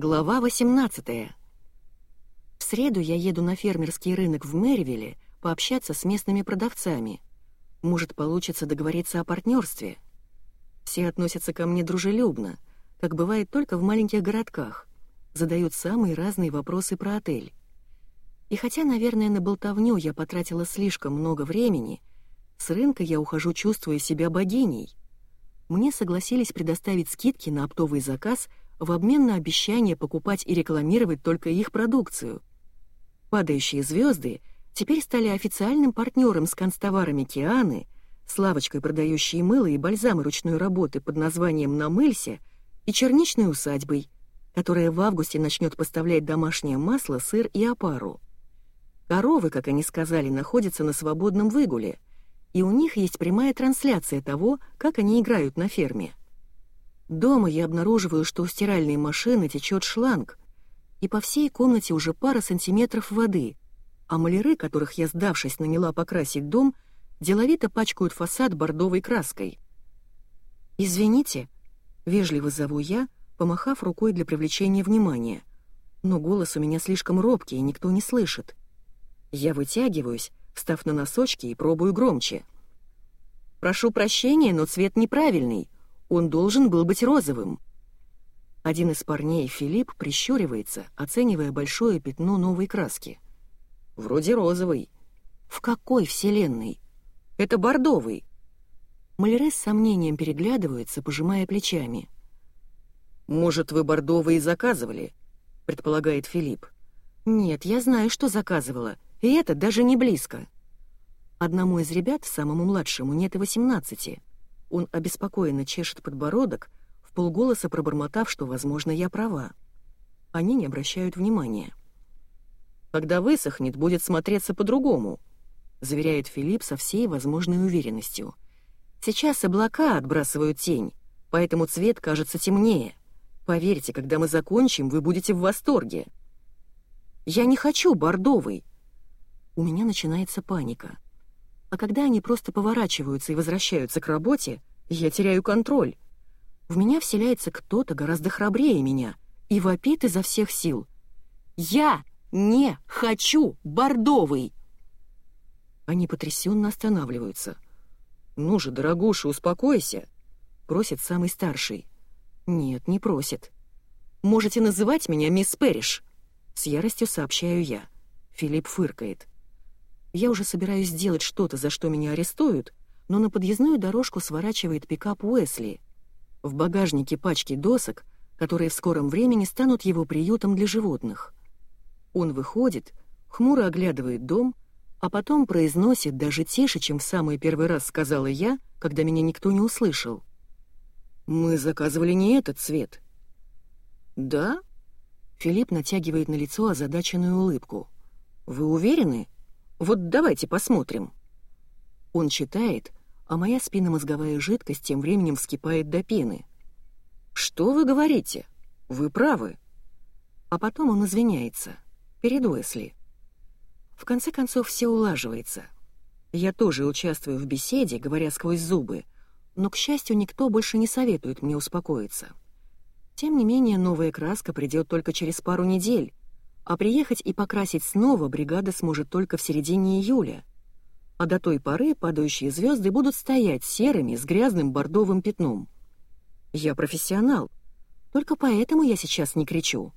Глава 18 В среду я еду на фермерский рынок в Мэривилле пообщаться с местными продавцами. Может, получится договориться о партнерстве. Все относятся ко мне дружелюбно, как бывает только в маленьких городках. Задают самые разные вопросы про отель. И хотя, наверное, на болтовню я потратила слишком много времени, с рынка я ухожу, чувствуя себя богиней. Мне согласились предоставить скидки на оптовый заказ в обмен на обещание покупать и рекламировать только их продукцию. «Падающие звезды» теперь стали официальным партнером с констоварами Кианы, с лавочкой, продающей мыло и бальзамы ручной работы под названием «Намылься» и черничной усадьбой, которая в августе начнет поставлять домашнее масло, сыр и опару. Коровы, как они сказали, находятся на свободном выгуле, и у них есть прямая трансляция того, как они играют на ферме. Дома я обнаруживаю, что у стиральной машины течет шланг, и по всей комнате уже пара сантиметров воды, а маляры, которых я, сдавшись, наняла покрасить дом, деловито пачкают фасад бордовой краской. «Извините», — вежливо зову я, помахав рукой для привлечения внимания, но голос у меня слишком робкий, и никто не слышит. Я вытягиваюсь, встав на носочки и пробую громче. «Прошу прощения, но цвет неправильный», он должен был быть розовым. Один из парней, Филипп, прищуривается, оценивая большое пятно новой краски. Вроде розовый. В какой вселенной? Это бордовый. Маляры с сомнением переглядываются, пожимая плечами. «Может, вы бордовый заказывали?» — предполагает Филипп. «Нет, я знаю, что заказывала, и это даже не близко». Одному из ребят, самому младшему, нет и восемнадцати. Он обеспокоенно чешет подбородок, в полголоса пробормотав, что, возможно, я права. Они не обращают внимания. «Когда высохнет, будет смотреться по-другому», — заверяет Филипп со всей возможной уверенностью. «Сейчас облака отбрасывают тень, поэтому цвет кажется темнее. Поверьте, когда мы закончим, вы будете в восторге». «Я не хочу бордовый!» У меня начинается паника. А когда они просто поворачиваются и возвращаются к работе, я теряю контроль. В меня вселяется кто-то гораздо храбрее меня и вопит изо всех сил. «Я не хочу бордовый!» Они потрясенно останавливаются. «Ну же, дорогуша, успокойся!» — просит самый старший. «Нет, не просит. Можете называть меня мисс Перриш!» С яростью сообщаю я. Филипп фыркает. Я уже собираюсь сделать что-то, за что меня арестуют, но на подъездную дорожку сворачивает пикап Уэсли. В багажнике пачки досок, которые в скором времени станут его приютом для животных. Он выходит, хмуро оглядывает дом, а потом произносит даже тише, чем в самый первый раз сказала я, когда меня никто не услышал. «Мы заказывали не этот цвет». «Да?» Филипп натягивает на лицо озадаченную улыбку. «Вы уверены?» Вот давайте посмотрим». Он читает, а моя спинномозговая жидкость тем временем вскипает до пены. «Что вы говорите? Вы правы». А потом он извиняется. Перед Уэсли. В конце концов, все улаживается. Я тоже участвую в беседе, говоря сквозь зубы, но, к счастью, никто больше не советует мне успокоиться. Тем не менее, новая краска придет только через пару недель, а приехать и покрасить снова бригада сможет только в середине июля. А до той поры падающие звезды будут стоять серыми с грязным бордовым пятном. Я профессионал, только поэтому я сейчас не кричу.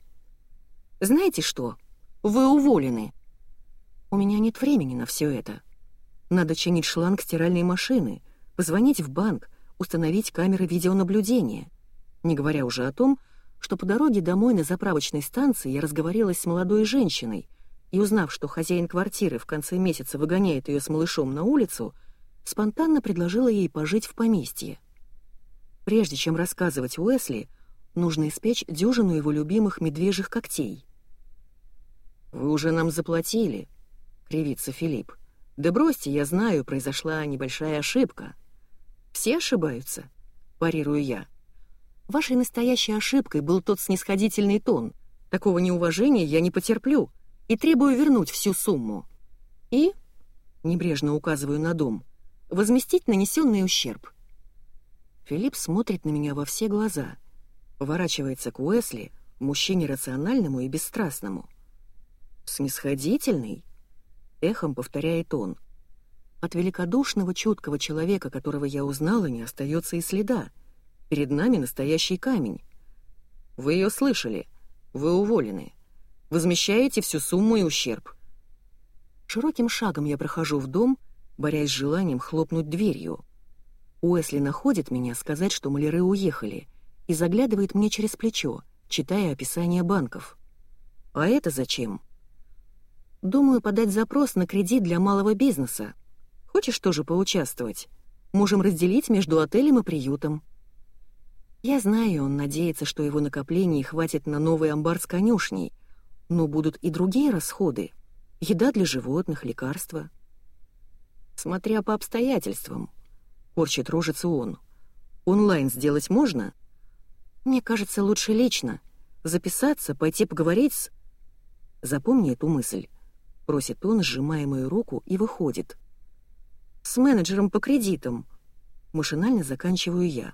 Знаете что? Вы уволены. У меня нет времени на все это. Надо чинить шланг стиральной машины, позвонить в банк, установить камеры видеонаблюдения. Не говоря уже о том, что по дороге домой на заправочной станции я разговорилась с молодой женщиной, и, узнав, что хозяин квартиры в конце месяца выгоняет ее с малышом на улицу, спонтанно предложила ей пожить в поместье. Прежде чем рассказывать Уэсли, нужно испечь дюжину его любимых медвежьих когтей. «Вы уже нам заплатили», — кривится Филипп. «Да бросьте, я знаю, произошла небольшая ошибка». «Все ошибаются?» — парирую я. Вашей настоящей ошибкой был тот снисходительный тон. Такого неуважения я не потерплю и требую вернуть всю сумму. И, небрежно указываю на дом, возместить нанесенный ущерб. Филипп смотрит на меня во все глаза, поворачивается к Уэсли, мужчине рациональному и бесстрастному. «Снисходительный?» — эхом повторяет он. «От великодушного, чуткого человека, которого я узнала, не остается и следа. Перед нами настоящий камень. Вы ее слышали. Вы уволены. Возмещаете всю сумму и ущерб». Широким шагом я прохожу в дом, борясь с желанием хлопнуть дверью. Уэсли находит меня сказать, что маляры уехали, и заглядывает мне через плечо, читая описание банков. «А это зачем?» «Думаю, подать запрос на кредит для малого бизнеса. Хочешь тоже поучаствовать? Можем разделить между отелем и приютом». Я знаю, он надеется, что его накоплений хватит на новый амбар с конюшней, но будут и другие расходы. Еда для животных, лекарства. Смотря по обстоятельствам, — корчит рожицу он. «Онлайн сделать можно?» «Мне кажется, лучше лично. Записаться, пойти поговорить с...» «Запомни эту мысль», — просит он, сжимая мою руку, и выходит. «С менеджером по кредитам». Машинально заканчиваю я.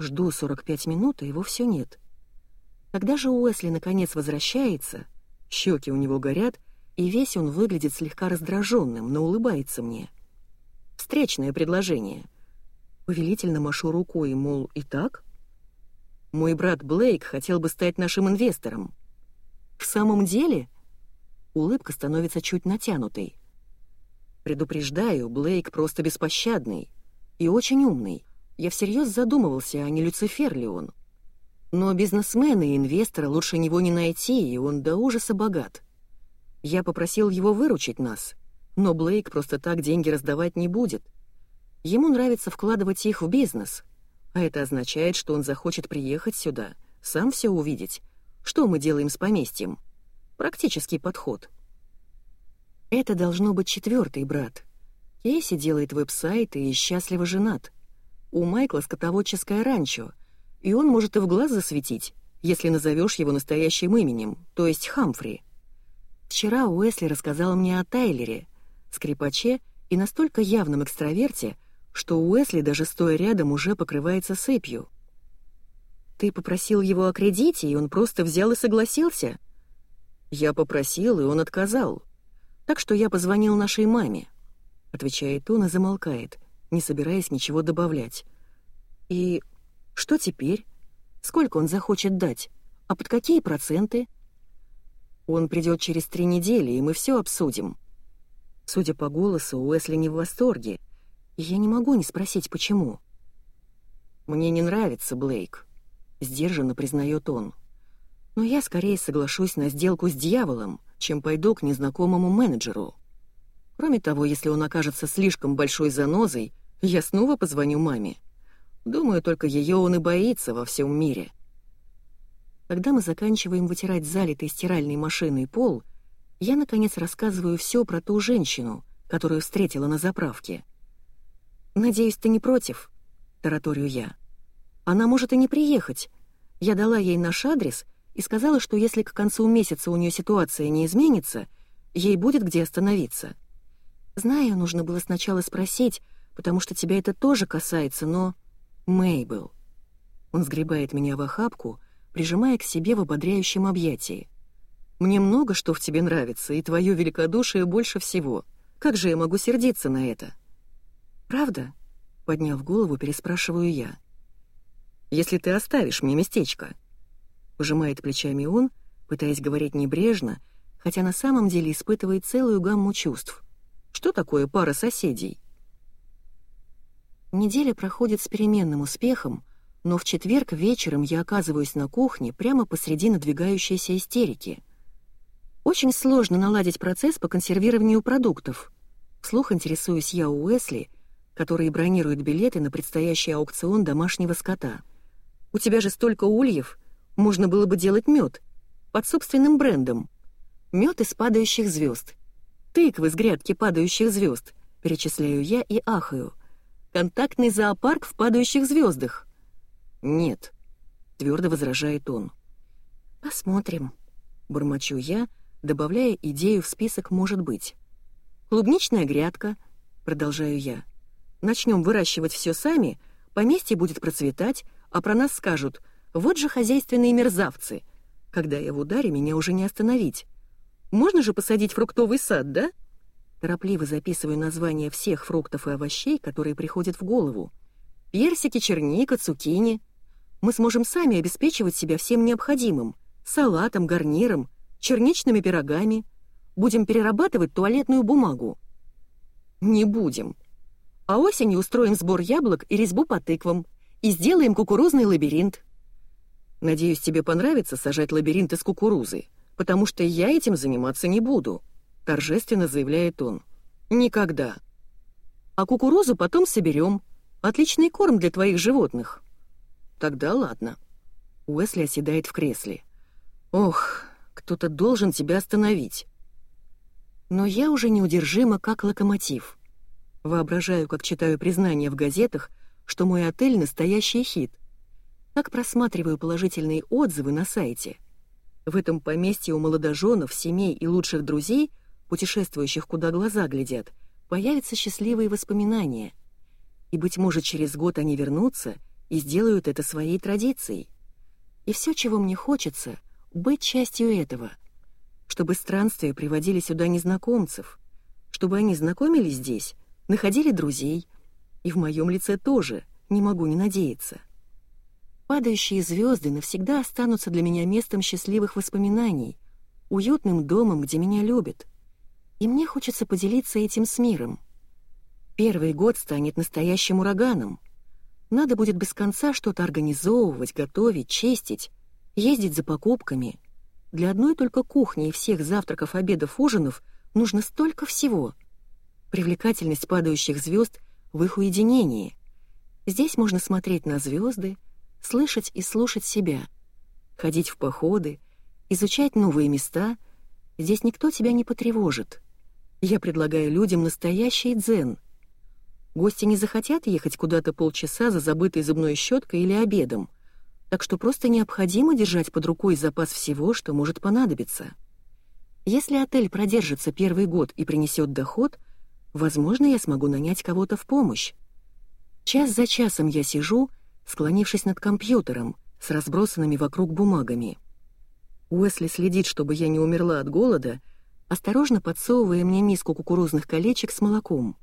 Жду 45 минут, а его все нет. Когда же Уэсли наконец возвращается, щеки у него горят, и весь он выглядит слегка раздраженным, но улыбается мне. Встречное предложение. Повелительно машу рукой, мол, и так? Мой брат Блейк хотел бы стать нашим инвестором. В самом деле? Улыбка становится чуть натянутой. Предупреждаю, Блейк просто беспощадный и очень умный. Я всерьез задумывался, а не Люцифер ли он. Но бизнесмена и инвестора лучше него не найти, и он до ужаса богат. Я попросил его выручить нас, но Блейк просто так деньги раздавать не будет. Ему нравится вкладывать их в бизнес, а это означает, что он захочет приехать сюда, сам все увидеть. Что мы делаем с поместьем? Практический подход. Это должно быть четвертый брат. Кейси делает веб-сайт и счастливо женат. У Майкла скотоводческое ранчо, и он может и в глаз засветить, если назовешь его настоящим именем, то есть Хамфри. Вчера Уэсли рассказал мне о Тайлере, скрипаче и настолько явном экстраверте, что Уэсли даже стоя рядом уже покрывается сыпью. «Ты попросил его о кредите, и он просто взял и согласился?» «Я попросил, и он отказал. Так что я позвонил нашей маме», — отвечает он и замолкает, не собираясь ничего добавлять. «И что теперь? Сколько он захочет дать? А под какие проценты?» «Он придет через три недели, и мы все обсудим», Судя по голосу, Уэсли не в восторге, и я не могу не спросить, почему. «Мне не нравится Блейк», — сдержанно признает он. «Но я скорее соглашусь на сделку с дьяволом, чем пойду к незнакомому менеджеру. Кроме того, если он окажется слишком большой занозой, я снова позвоню маме. Думаю, только ее он и боится во всем мире». Когда мы заканчиваем вытирать залитый стиральной машиной пол — я, наконец, рассказываю все про ту женщину, которую встретила на заправке. «Надеюсь, ты не против?» — тараторю я. «Она может и не приехать. Я дала ей наш адрес и сказала, что если к концу месяца у нее ситуация не изменится, ей будет где остановиться. Знаю, нужно было сначала спросить, потому что тебя это тоже касается, но... Мейбл...» Он сгребает меня в охапку, прижимая к себе в ободряющем объятии. Мне много что в тебе нравится, и твое великодушие больше всего. Как же я могу сердиться на это?» «Правда?» — подняв голову, переспрашиваю я. «Если ты оставишь мне местечко». Пожимает плечами он, пытаясь говорить небрежно, хотя на самом деле испытывает целую гамму чувств. Что такое пара соседей? Неделя проходит с переменным успехом, но в четверг вечером я оказываюсь на кухне прямо посреди надвигающейся истерики — очень сложно наладить процесс по консервированию продуктов. Вслух интересуюсь я у Уэсли, который бронирует билеты на предстоящий аукцион домашнего скота. «У тебя же столько ульев, можно было бы делать мед под собственным брендом. Мед из падающих звезд. Тыквы с грядки падающих звезд», перечисляю я и ахаю. «Контактный зоопарк в падающих звездах». «Нет», — твердо возражает он. «Посмотрим», — бормочу я, — добавляя идею в список «может быть». «Клубничная грядка», — продолжаю я. «Начнем выращивать все сами, поместье будет процветать, а про нас скажут «вот же хозяйственные мерзавцы», Когда я в ударе, меня уже не остановить. Можно же посадить фруктовый сад, да? Торопливо записываю названия всех фруктов и овощей, которые приходят в голову. Персики, черника, цукини. Мы сможем сами обеспечивать себя всем необходимым. Салатом, гарниром, черничными пирогами. Будем перерабатывать туалетную бумагу. Не будем. А осенью устроим сбор яблок и резьбу по тыквам. И сделаем кукурузный лабиринт. Надеюсь, тебе понравится сажать лабиринт из кукурузы, потому что я этим заниматься не буду», — торжественно заявляет он. «Никогда. А кукурузу потом соберем. Отличный корм для твоих животных». «Тогда ладно». Уэсли оседает в кресле. «Ох, кто-то должен тебя остановить». Но я уже неудержима, как локомотив. Воображаю, как читаю признания в газетах, что мой отель — настоящий хит. Так просматриваю положительные отзывы на сайте. В этом поместье у молодоженов, семей и лучших друзей, путешествующих куда глаза глядят, появятся счастливые воспоминания. И, быть может, через год они вернутся и сделают это своей традицией. И все, чего мне хочется, быть частью этого. Чтобы странствия приводили сюда незнакомцев, чтобы они знакомились здесь, находили друзей. И в моем лице тоже, не могу не надеяться. Падающие звезды навсегда останутся для меня местом счастливых воспоминаний, уютным домом, где меня любят. И мне хочется поделиться этим с миром. Первый год станет настоящим ураганом. Надо будет без конца что-то организовывать, готовить, чистить, ездить за покупками. Для одной только кухни и всех завтраков, обедов, ужинов нужно столько всего. Привлекательность падающих звезд в их уединении. Здесь можно смотреть на звезды, слышать и слушать себя, ходить в походы, изучать новые места. Здесь никто тебя не потревожит. Я предлагаю людям настоящий дзен. Гости не захотят ехать куда-то полчаса за забытой зубной щеткой или обедом, так что просто необходимо держать под рукой запас всего, что может понадобиться. Если отель продержится первый год и принесет доход, возможно, я смогу нанять кого-то в помощь. Час за часом я сижу склонившись над компьютером с разбросанными вокруг бумагами. Уэсли следит, чтобы я не умерла от голода, осторожно подсовывая мне миску кукурузных колечек с молоком.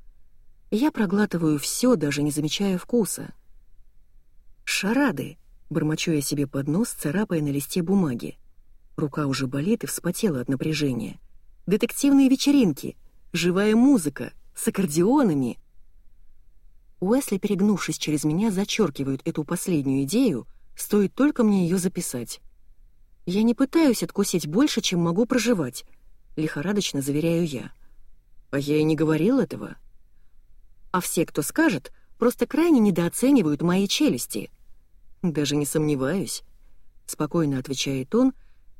Я проглатываю все, даже не замечая вкуса. «Шарады!» — бормочу я себе под нос, царапая на листе бумаги. Рука уже болит и вспотела от напряжения. «Детективные вечеринки! Живая музыка! С аккордеонами!» Уэсли, перегнувшись через меня, зачеркивают эту последнюю идею, стоит только мне ее записать. «Я не пытаюсь откусить больше, чем могу проживать», — лихорадочно заверяю я. «А я и не говорил этого». «А все, кто скажет, просто крайне недооценивают мои челюсти». «Даже не сомневаюсь», — спокойно отвечает он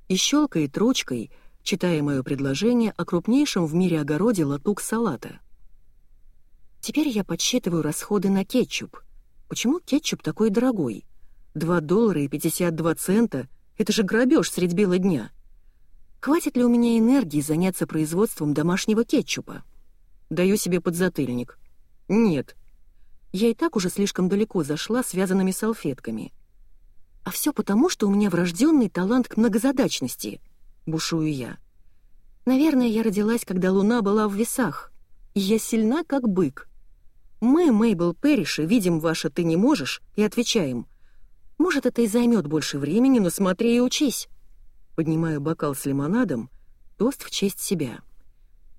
и щелкает ручкой, читая мое предложение о крупнейшем в мире огороде латук салата. Теперь я подсчитываю расходы на кетчуп. Почему кетчуп такой дорогой? 2 доллара и 52 цента — это же грабеж средь бела дня. Хватит ли у меня энергии заняться производством домашнего кетчупа? Даю себе подзатыльник. Нет. Я и так уже слишком далеко зашла связанными салфетками. А все потому, что у меня врожденный талант к многозадачности, бушую я. Наверное, я родилась, когда луна была в весах, и я сильна, как бык. Мы, Мейбл Перриши, видим ваше «ты не можешь» и отвечаем. Может, это и займет больше времени, но смотри и учись. Поднимаю бокал с лимонадом, тост в честь себя.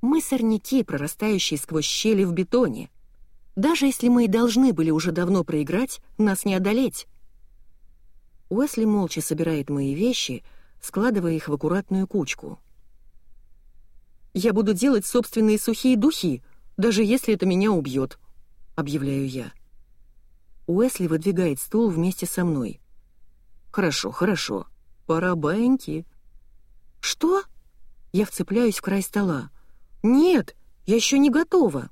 Мы сорняки, прорастающие сквозь щели в бетоне. Даже если мы и должны были уже давно проиграть, нас не одолеть. Уэсли молча собирает мои вещи, складывая их в аккуратную кучку. «Я буду делать собственные сухие духи, даже если это меня убьет», объявляю я. Уэсли выдвигает стул вместе со мной. «Хорошо, хорошо. Пора баиньки». «Что?» Я вцепляюсь в край стола. «Нет, я еще не готова».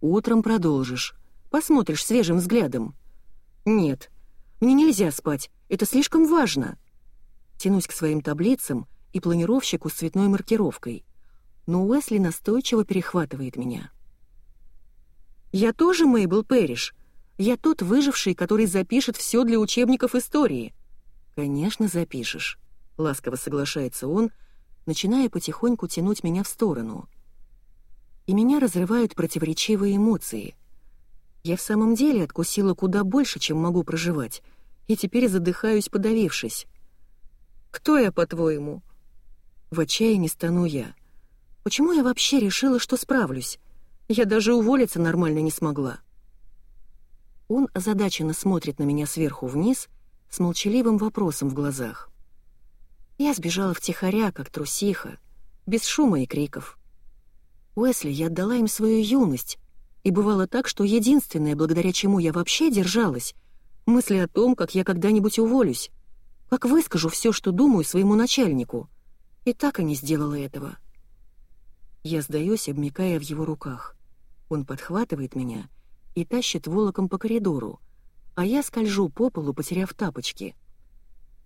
«Утром продолжишь. Посмотришь свежим взглядом». «Нет, мне нельзя спать, это слишком важно». Тянусь к своим таблицам и планировщику с цветной маркировкой. Но Уэсли настойчиво перехватывает меня. Я тоже Мейбл Пэриш. Я тот выживший, который запишет все для учебников истории. Конечно, запишешь. Ласково соглашается он, начиная потихоньку тянуть меня в сторону. И меня разрывают противоречивые эмоции. Я в самом деле откусила куда больше, чем могу проживать, и теперь задыхаюсь, подавившись. «Кто я, по-твоему?» В отчаянии стану я. Почему я вообще решила, что справлюсь? Я даже уволиться нормально не смогла. Он озадаченно смотрит на меня сверху вниз с молчаливым вопросом в глазах. Я сбежала втихаря, как трусиха, без шума и криков. Уэсли я отдала им свою юность, и бывало так, что единственное, благодаря чему я вообще держалась, мысли о том, как я когда-нибудь уволюсь, как выскажу все, что думаю своему начальнику. И так и не сделала этого. Я сдаюсь, обмикая в его руках. Он подхватывает меня и тащит волоком по коридору, а я скольжу по полу, потеряв тапочки.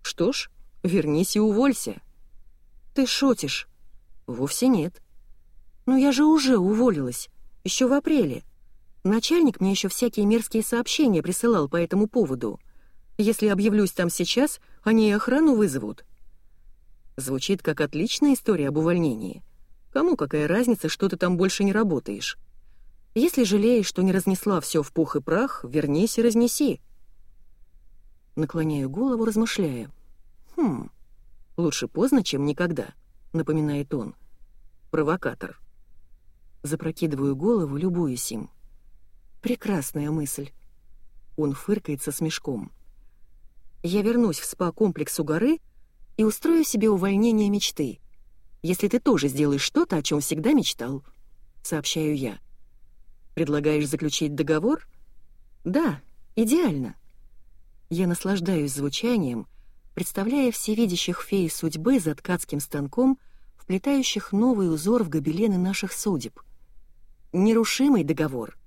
Что ж, вернись и уволься. Ты шутишь? Вовсе нет. Но я же уже уволилась, еще в апреле. Начальник мне еще всякие мерзкие сообщения присылал по этому поводу. Если объявлюсь там сейчас, они и охрану вызовут. Звучит как отличная история об увольнении. Кому какая разница, что ты там больше не работаешь? Если жалеешь, что не разнесла все в пух и прах, вернись и разнеси. Наклоняю голову, размышляя. Хм, лучше поздно, чем никогда, напоминает он. Провокатор. Запрокидываю голову, любуюсь им. Прекрасная мысль. Он фыркает со смешком. Я вернусь в спа-комплекс у горы и устрою себе увольнение мечты. Если ты тоже сделаешь что-то, о чем всегда мечтал, сообщаю я. Предлагаешь заключить договор? Да, идеально. Я наслаждаюсь звучанием, представляя всевидящих феи судьбы за ткацким станком, вплетающих новый узор в гобелены наших судеб. Нерушимый договор.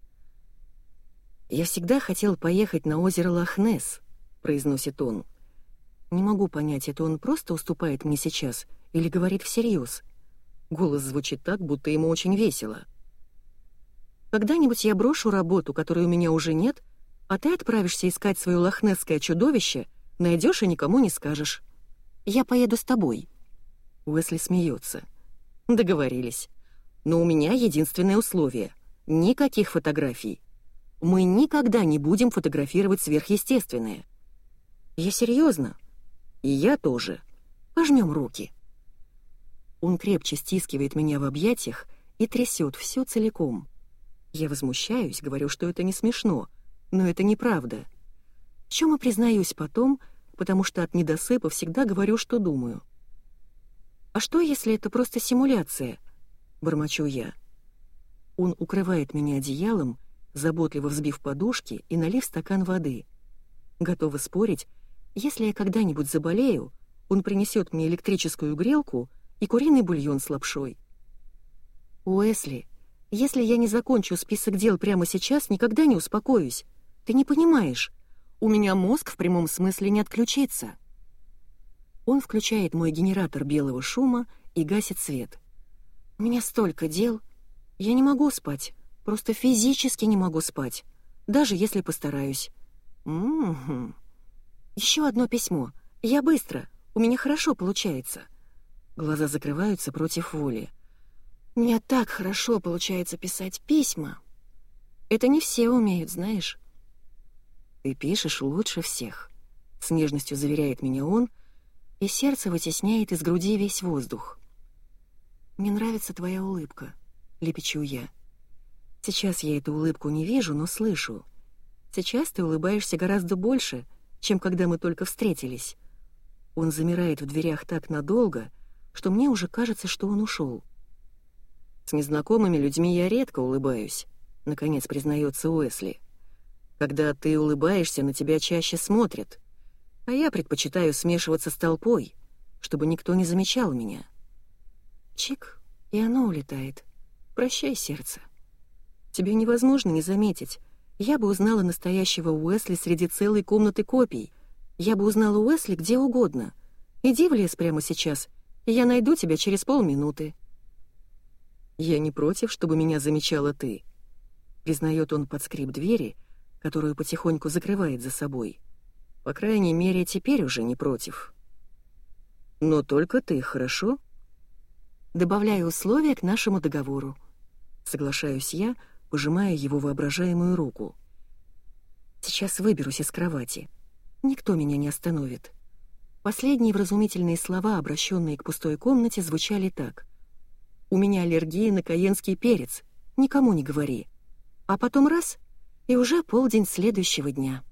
«Я всегда хотел поехать на озеро Лохнесс», — произносит он. «Не могу понять, это он просто уступает мне сейчас или говорит всерьез?» Голос звучит так, будто ему очень весело. Когда-нибудь я брошу работу, которой у меня уже нет, а ты отправишься искать свое лохнесское чудовище, найдешь и никому не скажешь. Я поеду с тобой». Уэсли смеется. «Договорились. Но у меня единственное условие — никаких фотографий. Мы никогда не будем фотографировать сверхъестественное». «Я серьезно. И я тоже. Пожмем руки». Он крепче стискивает меня в объятиях и трясет все целиком. Я возмущаюсь, говорю, что это не смешно, но это неправда. В чем и признаюсь потом, потому что от недосыпа всегда говорю, что думаю. «А что, если это просто симуляция?» — бормочу я. Он укрывает меня одеялом, заботливо взбив подушки и налив стакан воды. Готова спорить, если я когда-нибудь заболею, он принесет мне электрическую грелку и куриный бульон с лапшой. Уэсли, если я не закончу список дел прямо сейчас, никогда не успокоюсь. Ты не понимаешь. У меня мозг в прямом смысле не отключится. Он включает мой генератор белого шума и гасит свет. У меня столько дел. Я не могу спать. Просто физически не могу спать. Даже если постараюсь. Угу. Еще одно письмо. Я быстро. У меня хорошо получается. Глаза закрываются против воли. Мне так хорошо получается писать письма. Это не все умеют, знаешь. Ты пишешь лучше всех, с нежностью заверяет меня он, и сердце вытесняет из груди весь воздух. Мне нравится твоя улыбка, лепечу я. Сейчас я эту улыбку не вижу, но слышу. Сейчас ты улыбаешься гораздо больше, чем когда мы только встретились. Он замирает в дверях так надолго, что мне уже кажется, что он ушел. С незнакомыми людьми я редко улыбаюсь, наконец признается Уэсли. Когда ты улыбаешься, на тебя чаще смотрят, а я предпочитаю смешиваться с толпой, чтобы никто не замечал меня. Чик, и оно улетает. Прощай, сердце. Тебе невозможно не заметить. Я бы узнала настоящего Уэсли среди целой комнаты копий. Я бы узнала Уэсли где угодно. Иди в лес прямо сейчас, и я найду тебя через полминуты. «Я не против, чтобы меня замечала ты», — признает он под скрип двери, которую потихоньку закрывает за собой. «По крайней мере, теперь уже не против». Но только ты, хорошо? Добавляю условия к нашему договору. Соглашаюсь я, пожимая его воображаемую руку. Сейчас выберусь из кровати. Никто меня не остановит. Последние вразумительные слова, обращенные к пустой комнате, звучали так. «У меня аллергия на каенский перец. Никому не говори». А потом раз — и уже полдень следующего дня.